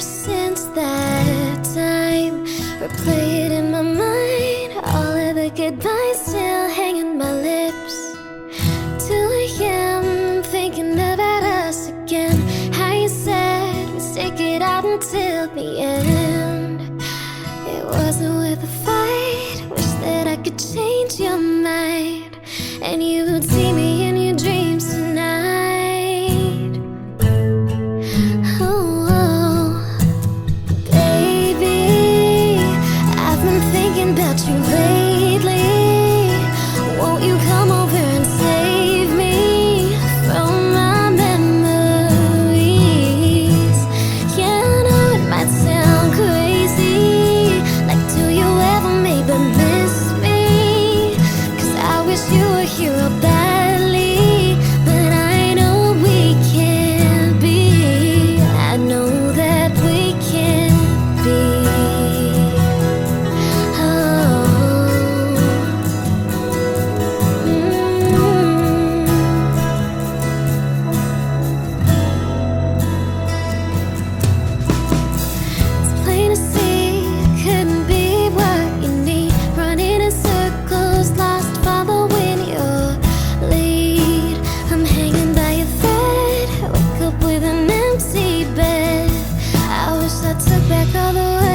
since that time Replay it in my mind All of the goodbyes still hanging my lips. 2 a.m. thinking about us again. How you said we stick it out until the end. It wasn't worth a fight. Wish that I could change your mind. And you would see thinking about you lately. sit back all the way.